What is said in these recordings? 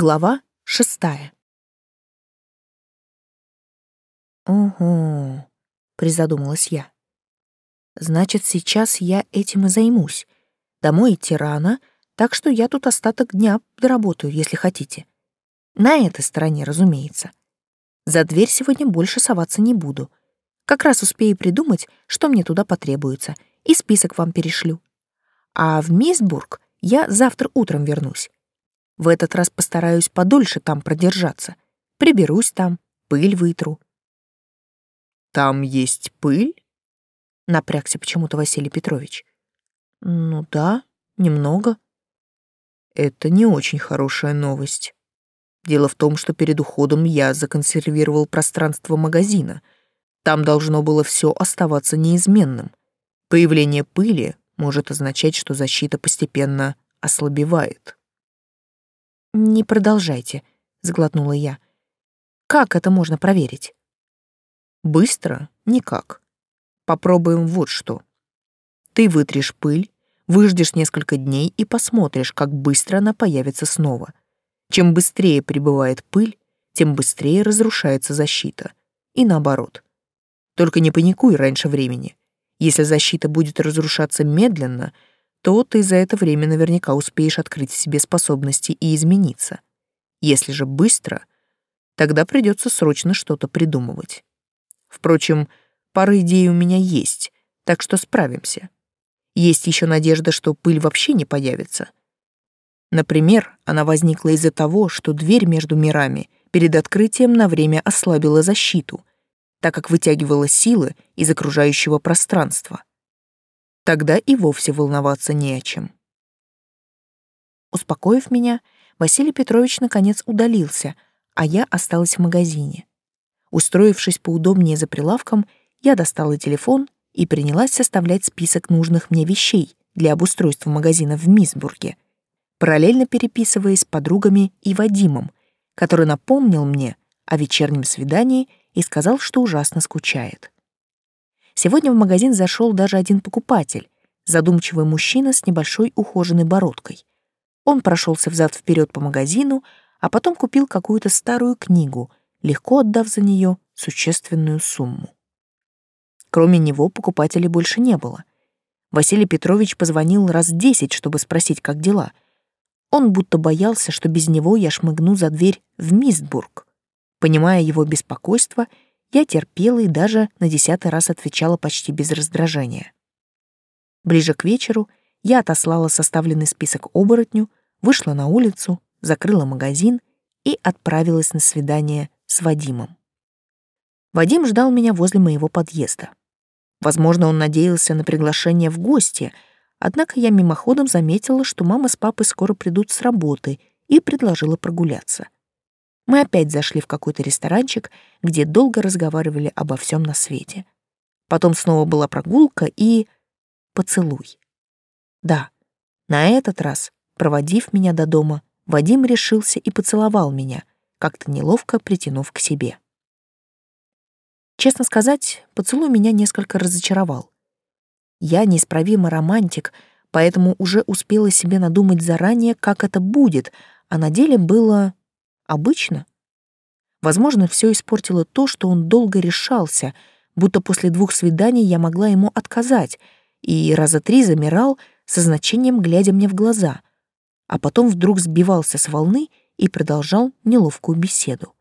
Глава шестая. «Угу», — призадумалась я. «Значит, сейчас я этим и займусь. Домой идти рано, так что я тут остаток дня доработаю, если хотите. На этой стороне, разумеется. За дверь сегодня больше соваться не буду. Как раз успею придумать, что мне туда потребуется, и список вам перешлю. А в Мисбург я завтра утром вернусь. В этот раз постараюсь подольше там продержаться. Приберусь там, пыль вытру. Там есть пыль? Напрягся почему-то Василий Петрович. Ну да, немного. Это не очень хорошая новость. Дело в том, что перед уходом я законсервировал пространство магазина. Там должно было все оставаться неизменным. Появление пыли может означать, что защита постепенно ослабевает. «Не продолжайте», — сглотнула я. «Как это можно проверить?» «Быстро? Никак. Попробуем вот что. Ты вытрешь пыль, выждешь несколько дней и посмотришь, как быстро она появится снова. Чем быстрее прибывает пыль, тем быстрее разрушается защита. И наоборот. Только не паникуй раньше времени. Если защита будет разрушаться медленно — то ты за это время наверняка успеешь открыть в себе способности и измениться. Если же быстро, тогда придется срочно что-то придумывать. Впрочем, пара идей у меня есть, так что справимся. Есть еще надежда, что пыль вообще не появится. Например, она возникла из-за того, что дверь между мирами перед открытием на время ослабила защиту, так как вытягивала силы из окружающего пространства тогда и вовсе волноваться не о чем. Успокоив меня, Василий Петрович наконец удалился, а я осталась в магазине. Устроившись поудобнее за прилавком, я достала телефон и принялась составлять список нужных мне вещей для обустройства магазина в Мисбурге, параллельно переписываясь с подругами и Вадимом, который напомнил мне о вечернем свидании и сказал, что ужасно скучает. Сегодня в магазин зашел даже один покупатель, задумчивый мужчина с небольшой ухоженной бородкой. Он прошелся взад-вперед по магазину, а потом купил какую-то старую книгу, легко отдав за нее существенную сумму. Кроме него покупателей больше не было. Василий Петрович позвонил раз десять, чтобы спросить, как дела. Он будто боялся, что без него я шмыгну за дверь в Мистбург. Понимая его беспокойство, я терпела и даже на десятый раз отвечала почти без раздражения. Ближе к вечеру я отослала составленный список оборотню, вышла на улицу, закрыла магазин и отправилась на свидание с Вадимом. Вадим ждал меня возле моего подъезда. Возможно, он надеялся на приглашение в гости, однако я мимоходом заметила, что мама с папой скоро придут с работы и предложила прогуляться. Мы опять зашли в какой-то ресторанчик, где долго разговаривали обо всем на свете. Потом снова была прогулка и... поцелуй. Да, на этот раз, проводив меня до дома, Вадим решился и поцеловал меня, как-то неловко притянув к себе. Честно сказать, поцелуй меня несколько разочаровал. Я неисправимый романтик, поэтому уже успела себе надумать заранее, как это будет, а на деле было Обычно. Возможно, все испортило то, что он долго решался, будто после двух свиданий я могла ему отказать, и раза три замирал, со значением глядя мне в глаза, а потом вдруг сбивался с волны и продолжал неловкую беседу.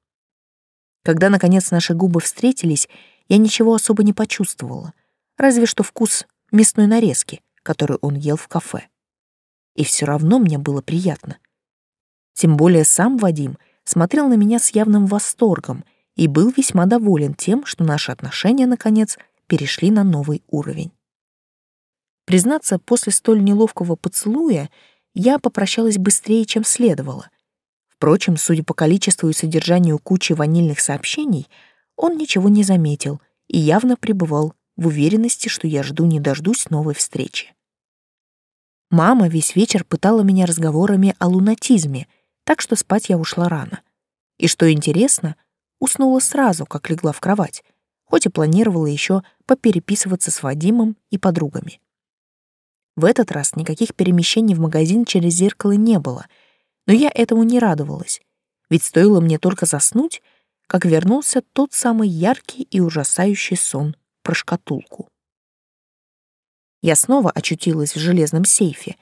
Когда, наконец, наши губы встретились, я ничего особо не почувствовала, разве что вкус мясной нарезки, которую он ел в кафе. И все равно мне было приятно. Тем более сам Вадим смотрел на меня с явным восторгом и был весьма доволен тем, что наши отношения, наконец, перешли на новый уровень. Признаться, после столь неловкого поцелуя я попрощалась быстрее, чем следовало. Впрочем, судя по количеству и содержанию кучи ванильных сообщений, он ничего не заметил и явно пребывал в уверенности, что я жду не дождусь новой встречи. Мама весь вечер пытала меня разговорами о лунатизме — так что спать я ушла рано. И что интересно, уснула сразу, как легла в кровать, хоть и планировала еще попереписываться с Вадимом и подругами. В этот раз никаких перемещений в магазин через зеркало не было, Но я этому не радовалась, ведь стоило мне только заснуть, как вернулся тот самый яркий и ужасающий сон про шкатулку. Я снова очутилась в железном сейфе,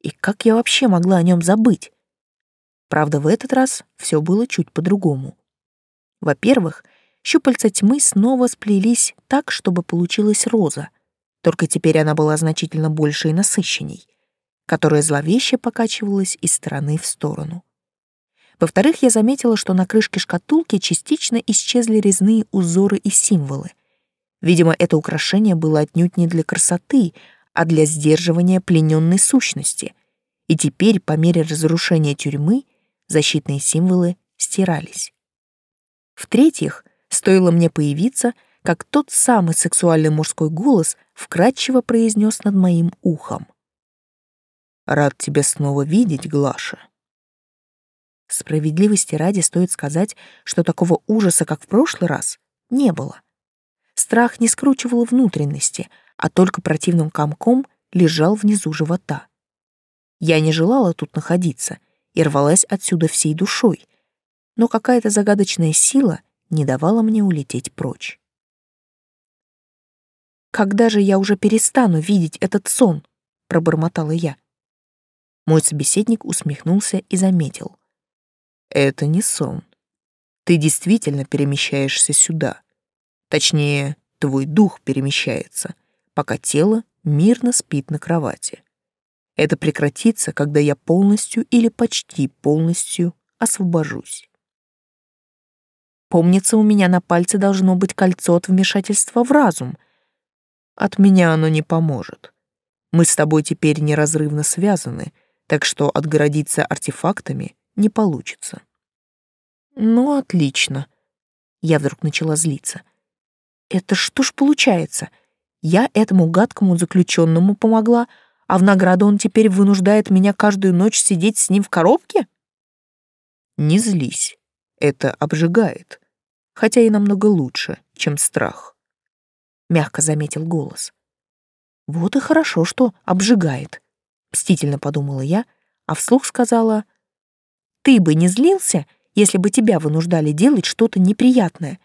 и как я вообще могла о нем забыть? Правда, в этот раз все было чуть по-другому. Во-первых, щупальца тьмы снова сплелись так, чтобы получилась роза, только теперь она была значительно больше и насыщенней, которая зловеще покачивалась из стороны в сторону. Во-вторых, я заметила, что на крышке шкатулки частично исчезли резные узоры и символы. Видимо, это украшение было отнюдь не для красоты, а для сдерживания плененной сущности. И теперь, по мере разрушения тюрьмы, защитные символы стирались. В-третьих, стоило мне появиться, как тот самый сексуальный мужской голос вкрадчиво произнес над моим ухом. «Рад тебя снова видеть, Глаша». Справедливости ради стоит сказать, что такого ужаса, как в прошлый раз, не было. Страх не скручивал внутренности, а только противным комком лежал внизу живота. Я не желала тут находиться и рвалась отсюда всей душой, но какая-то загадочная сила не давала мне улететь прочь. «Когда же я уже перестану видеть этот сон?» — пробормотала я. Мой собеседник усмехнулся и заметил. «Это не сон. Ты действительно перемещаешься сюда. Точнее, твой дух перемещается, пока тело мирно спит на кровати. Это прекратится, когда я полностью или почти полностью освобожусь. Помнится, у меня на пальце должно быть кольцо от вмешательства в разум. От меня оно не поможет. Мы с тобой теперь неразрывно связаны, так что отгородиться артефактами не получится. Ну, отлично. Я вдруг начала злиться. Это что ж получается? Я этому гадкому заключенному помогла, а в награду он теперь вынуждает меня каждую ночь сидеть с ним в коробке? Не злись. Это обжигает, хотя и намного лучше, чем страх. Мягко заметил голос. Вот и хорошо, что обжигает. Мстительно подумала я, а вслух сказала, «Ты бы не злился, если бы тебя вынуждали делать что-то неприятное.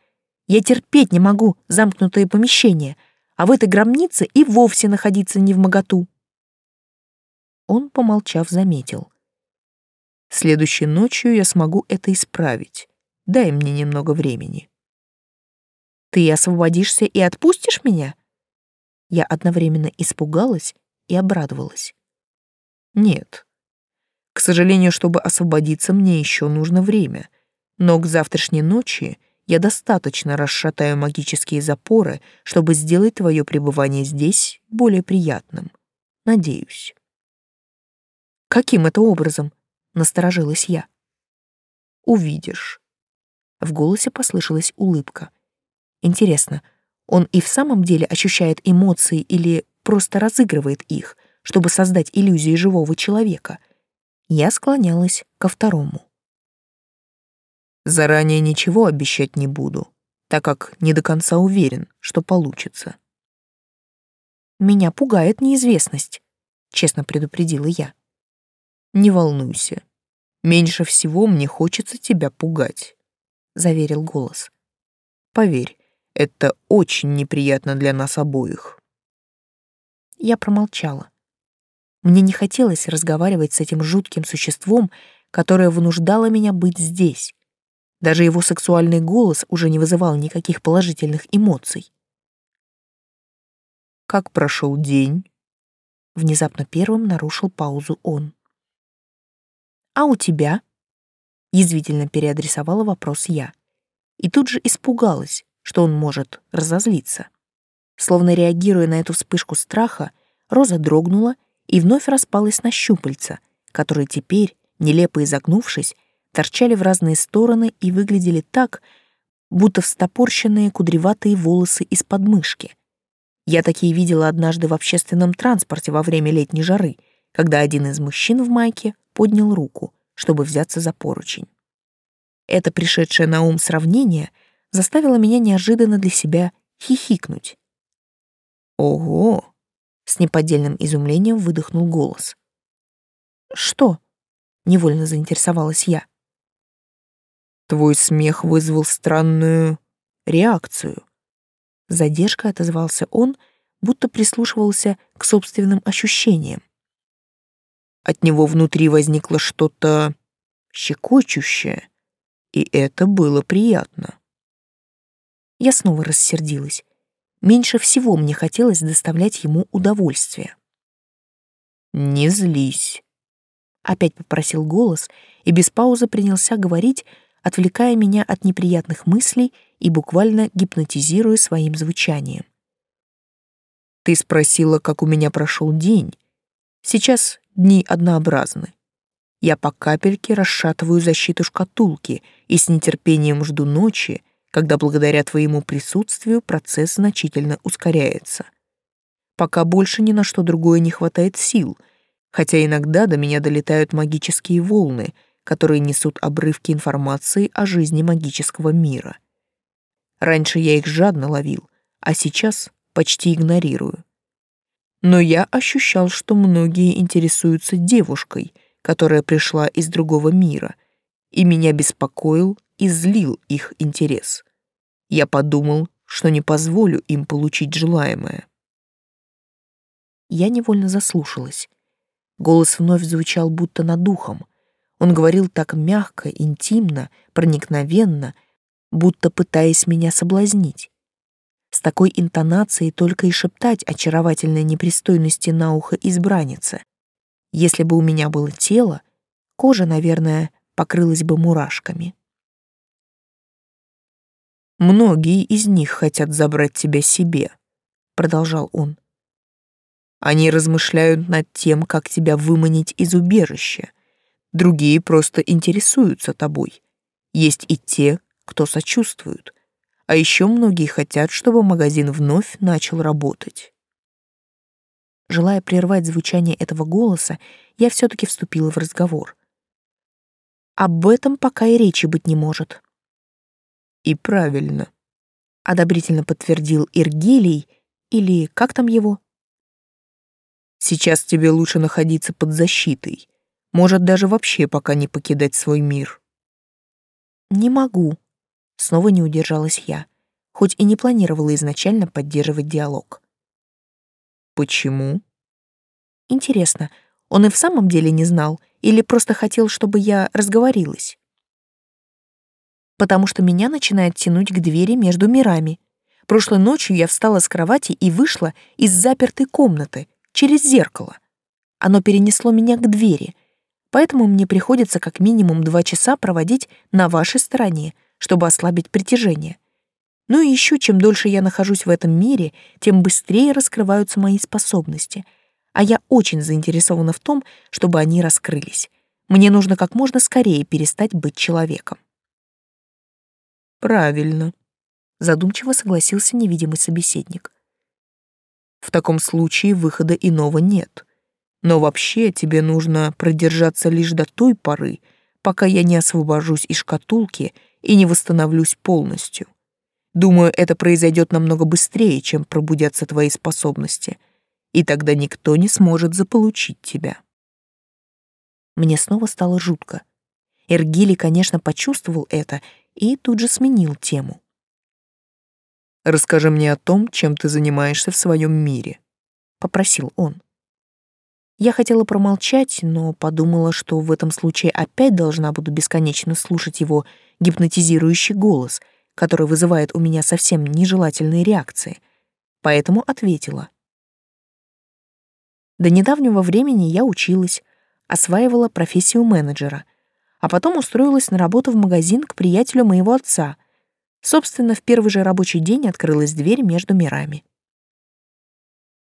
Я терпеть не могу замкнутые помещения, а в этой гробнице и вовсе находиться не в моготу». Он, помолчав, заметил. «Следующей ночью я смогу это исправить. Дай мне немного времени». «Ты освободишься и отпустишь меня?» Я одновременно испугалась и обрадовалась. «Нет. К сожалению, чтобы освободиться, мне еще нужно время. Но к завтрашней ночи я достаточно расшатаю магические запоры, чтобы сделать твое пребывание здесь более приятным. Надеюсь». Каким это образом? Насторожилась я. Увидишь. В голосе послышалась улыбка. Интересно, он и в самом деле ощущает эмоции или просто разыгрывает их, чтобы создать иллюзию живого человека? Я склонялась ко второму. Заранее ничего обещать не буду, так как не до конца уверен, что получится. Меня пугает неизвестность, честно предупредила я. Не волнуйся. Меньше всего мне хочется тебя пугать, заверил голос. Поверь, это очень неприятно для нас обоих. Я промолчала. Мне не хотелось разговаривать с этим жутким существом, которое вынуждало меня быть здесь. Даже его сексуальный голос уже не вызывал никаких положительных эмоций. Как прошел день? Внезапно первым нарушил паузу он. «А у тебя?» Язвительно переадресовала вопрос я. И тут же испугалась, что он может разозлиться. Словно реагируя на эту вспышку страха, Роза дрогнула и вновь распалась на щупальца, которые теперь, нелепо изогнувшись, торчали в разные стороны и выглядели так, будто встопорщенные кудреватые волосы из подмышки. Я такие видела однажды в общественном транспорте во время летней жары, когда один из мужчин в майке поднял руку, чтобы взяться за поручень. Это пришедшее на ум сравнение заставило меня неожиданно для себя хихикнуть. «Ого!» — с неподдельным изумлением выдохнул голос. «Что?» Невольно заинтересовалась я. Твой смех вызвал странную реакцию. Задержкой отозвался он, будто прислушивался к собственным ощущениям. От него внутри возникло что-то щекочущее, и это было приятно. Я снова рассердилась. Меньше всего мне хотелось доставлять ему удовольствие. «Не злись», — опять попросил голос и без паузы принялся говорить, отвлекая меня от неприятных мыслей и буквально гипнотизируя своим звучанием. «Ты спросила, как у меня прошел день. Сейчас дни однообразны. Я по капельке расшатываю защиту шкатулки и с нетерпением жду ночи, когда благодаря твоему присутствию процесс значительно ускоряется. Пока больше ни на что другое не хватает сил, хотя иногда до меня долетают магические волны, которые несут обрывки информации о жизни магического мира. Раньше я их жадно ловил, а сейчас почти игнорирую. Но я ощущал, что многие интересуются девушкой, которая пришла из другого мира, и меня беспокоил и злил их интерес. Я подумал, что не позволю им получить желаемое. Я невольно заслушалась. Голос вновь звучал будто над духом. Он говорил так мягко, интимно, проникновенно, будто пытаясь меня соблазнить. С такой интонацией только и шептать очаровательной непристойности на ухо избранницы. Если бы у меня было тело, кожа, наверное, покрылась бы мурашками. «Многие из них хотят забрать тебя себе», — продолжал он. «Они размышляют над тем, как тебя выманить из убежища. Другие просто интересуются тобой. Есть и те, кто сочувствуют. А еще многие хотят, чтобы магазин вновь начал работать. Желая прервать звучание этого голоса, я все-таки вступила в разговор. Об этом пока и речи быть не может. И правильно. Одобрительно подтвердил Иргилий, или как там его? Сейчас тебе лучше находиться под защитой. Может, даже вообще пока не покидать свой мир. Не могу. Снова не удержалась я, хоть и не планировала изначально поддерживать диалог. Почему? Интересно, он и в самом деле не знал или просто хотел, чтобы я разговорилась? Потому что меня начинает тянуть к двери между мирами. Прошлой ночью я встала с кровати и вышла из запертой комнаты через зеркало. Оно перенесло меня к двери, поэтому мне приходится как минимум два часа проводить на вашей стороне, чтобы ослабить притяжение. Ну и еще, чем дольше я нахожусь в этом мире, тем быстрее раскрываются мои способности. А я очень заинтересована в том, чтобы они раскрылись. Мне нужно как можно скорее перестать быть человеком. Правильно, задумчиво согласился невидимый собеседник. В таком случае выхода иного нет. Но вообще тебе нужно продержаться лишь до той поры, пока я не освобожусь из шкатулки и не восстановлюсь полностью. Думаю, это произойдет намного быстрее, чем пробудятся твои способности, и тогда никто не сможет заполучить тебя. Мне снова стало жутко. Эргили, конечно, почувствовал это и тут же сменил тему. «Расскажи мне о том, чем ты занимаешься в своем мире», — попросил он. Я хотела промолчать, но подумала, что в этом случае опять должна буду бесконечно слушать его гипнотизирующий голос — который вызывает у меня совсем нежелательные реакции, поэтому ответила. До недавнего времени я училась, осваивала профессию менеджера, а потом устроилась на работу в магазин к приятелю моего отца. Собственно, в первый же рабочий день открылась дверь между мирами.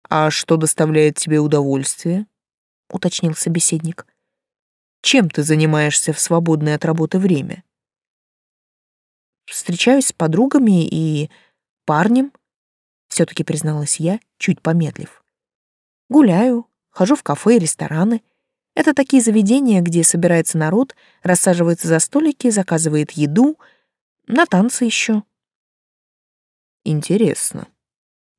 «А что доставляет тебе удовольствие?» — уточнил собеседник. «Чем ты занимаешься в свободное от работы время?» Встречаюсь с подругами и парнем, все-таки призналась я, чуть помедлив. Гуляю, хожу в кафе и рестораны. Это такие заведения, где собирается народ, рассаживается за столики, заказывает еду, на танцы еще. Интересно.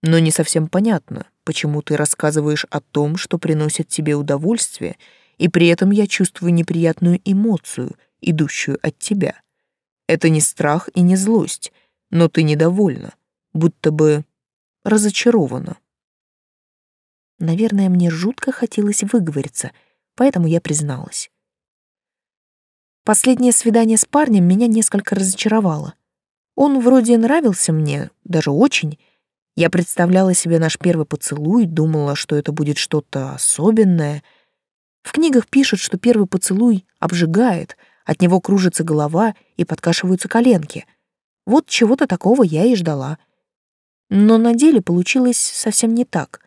Но не совсем понятно, почему ты рассказываешь о том, что приносит тебе удовольствие, и при этом я чувствую неприятную эмоцию, идущую от тебя. Это не страх и не злость, но ты недовольна, будто бы разочарована. Наверное, мне жутко хотелось выговориться, поэтому я призналась. Последнее свидание с парнем меня несколько разочаровало. Он вроде нравился мне, даже очень. Я представляла себе наш первый поцелуй, думала, что это будет что-то особенное. В книгах пишут, что первый поцелуй обжигает, от него кружится голова и подкашиваются коленки. Вот чего-то такого я и ждала. Но на деле получилось совсем не так.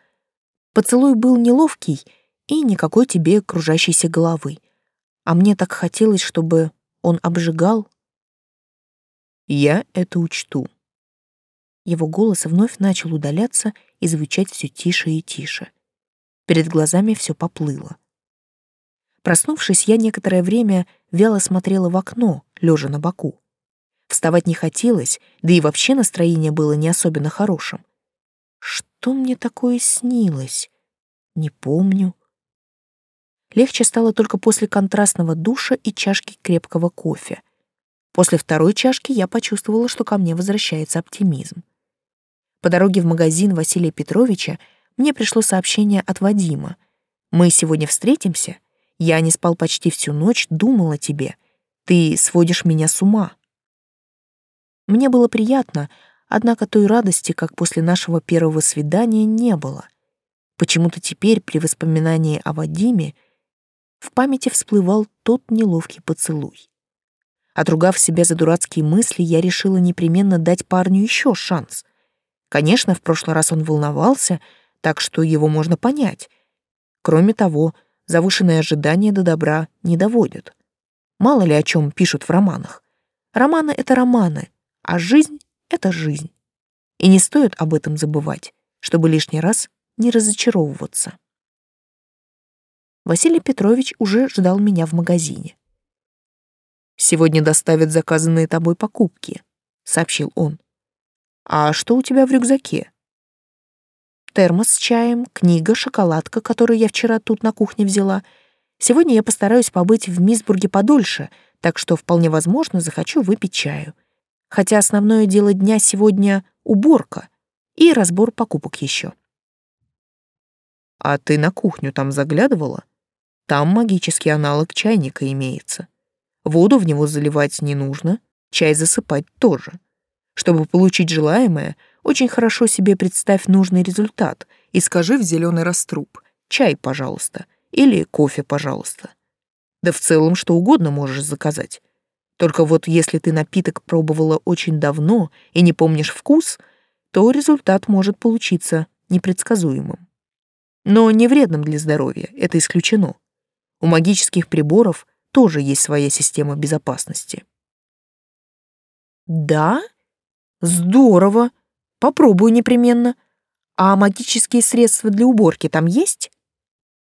Поцелуй был неловкий и никакой тебе кружащейся головы а мне так хотелось, чтобы он обжигал. Я это учту. Его голос вновь начал удаляться и звучать все тише и тише. Перед глазами все поплыло. Проснувшись, я некоторое время вяло смотрела в окно, лежа на боку. Вставать не хотелось, да и вообще настроение было не особенно хорошим. Что мне такое снилось? Не помню. Легче стало только после контрастного душа и чашки крепкого кофе. После второй чашки я почувствовала, что ко мне возвращается оптимизм. По дороге в магазин Василия Петровича мне пришло сообщение от Вадима. «Мы сегодня встретимся? Я не спал почти всю ночь, думал о тебе. Ты сводишь меня с ума». Мне было приятно, однако той радости, как после нашего первого свидания, не было. Почему-то теперь, при воспоминании о Вадиме, в памяти всплывал тот неловкий поцелуй. Отругав себя за дурацкие мысли, я решила непременно дать парню еще шанс. Конечно, в прошлый раз он волновался, так что его можно понять. Кроме того, завышенные ожидания до добра не доводят. Мало ли о чем пишут в романах. Романы — это романы, а жизнь — это жизнь. И не стоит об этом забывать, чтобы лишний раз не разочаровываться. Василий Петрович уже ждал меня в магазине. «Сегодня доставят заказанные тобой покупки», — сообщил он. «А что у тебя в рюкзаке?» «Термос с чаем, книга, шоколадка, которую я вчера тут на кухне взяла. Сегодня я постараюсь побыть в Мисбурге подольше, так что вполне возможно захочу выпить чаю. Хотя основное дело дня сегодня — уборка и разбор покупок еще». «А ты на кухню там заглядывала?» Там магический аналог чайника имеется. Воду в него заливать не нужно, чай засыпать тоже. Чтобы получить желаемое, очень хорошо себе представь нужный результат и скажи в зеленый раструб «чай, пожалуйста» или «кофе, пожалуйста». Да в целом что угодно можешь заказать. Только вот если ты напиток пробовала очень давно и не помнишь вкус, то результат может получиться непредсказуемым. Но не вредным для здоровья, это исключено. У магических приборов тоже есть своя система безопасности. Да? Здорово. Попробую непременно. А магические средства для уборки там есть?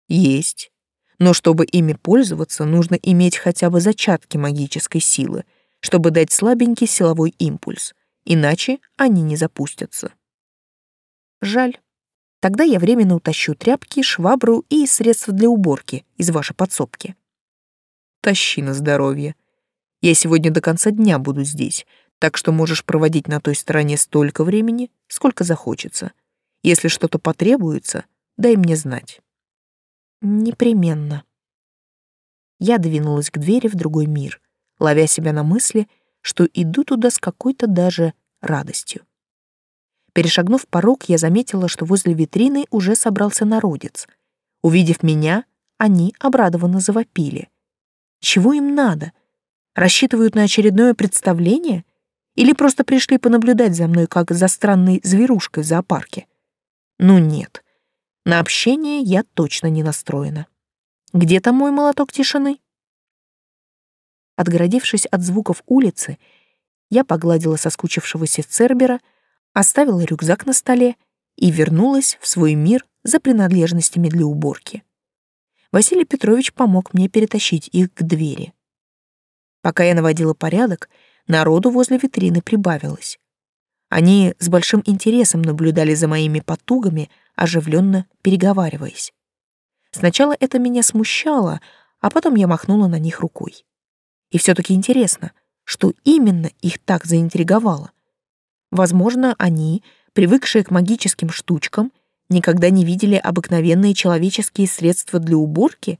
Есть. Но чтобы ими пользоваться, нужно иметь хотя бы зачатки магической силы, чтобы дать слабенький силовой импульс, иначе они не запустятся. Жаль. Тогда я временно утащу тряпки, швабру и средства для уборки из вашей подсобки. Тащи на здоровье. Я сегодня до конца дня буду здесь, так что можешь проводить на той стороне столько времени, сколько захочется. Если что-то потребуется, дай мне знать. Непременно. Я двинулась к двери в другой мир, ловя себя на мысли, что иду туда с какой-то даже радостью. Перешагнув порог, я заметила, что возле витрины уже собрался народец. Увидев меня, они обрадованно завопили. Чего им надо? Рассчитывают на очередное представление? Или просто пришли понаблюдать за мной, как за странной зверушкой в зоопарке? Ну нет, на общение я точно не настроена. Где там мой молоток тишины? Отгородившись от звуков улицы, я погладила соскучившегося Цербера, оставила рюкзак на столе и вернулась в свой мир за принадлежностями для уборки. Василий Петрович помог мне перетащить их к двери. Пока я наводила порядок, народу возле витрины прибавилось. Они с большим интересом наблюдали за моими потугами, оживленно переговариваясь. Сначала это меня смущало, а потом я махнула на них рукой. И все-таки интересно, что именно их так заинтриговало. Возможно, они, привыкшие к магическим штучкам, никогда не видели обыкновенные человеческие средства для уборки?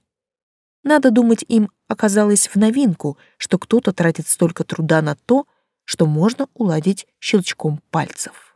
Надо думать, им оказалось в новинку, что кто-то тратит столько труда на то, что можно уладить щелчком пальцев.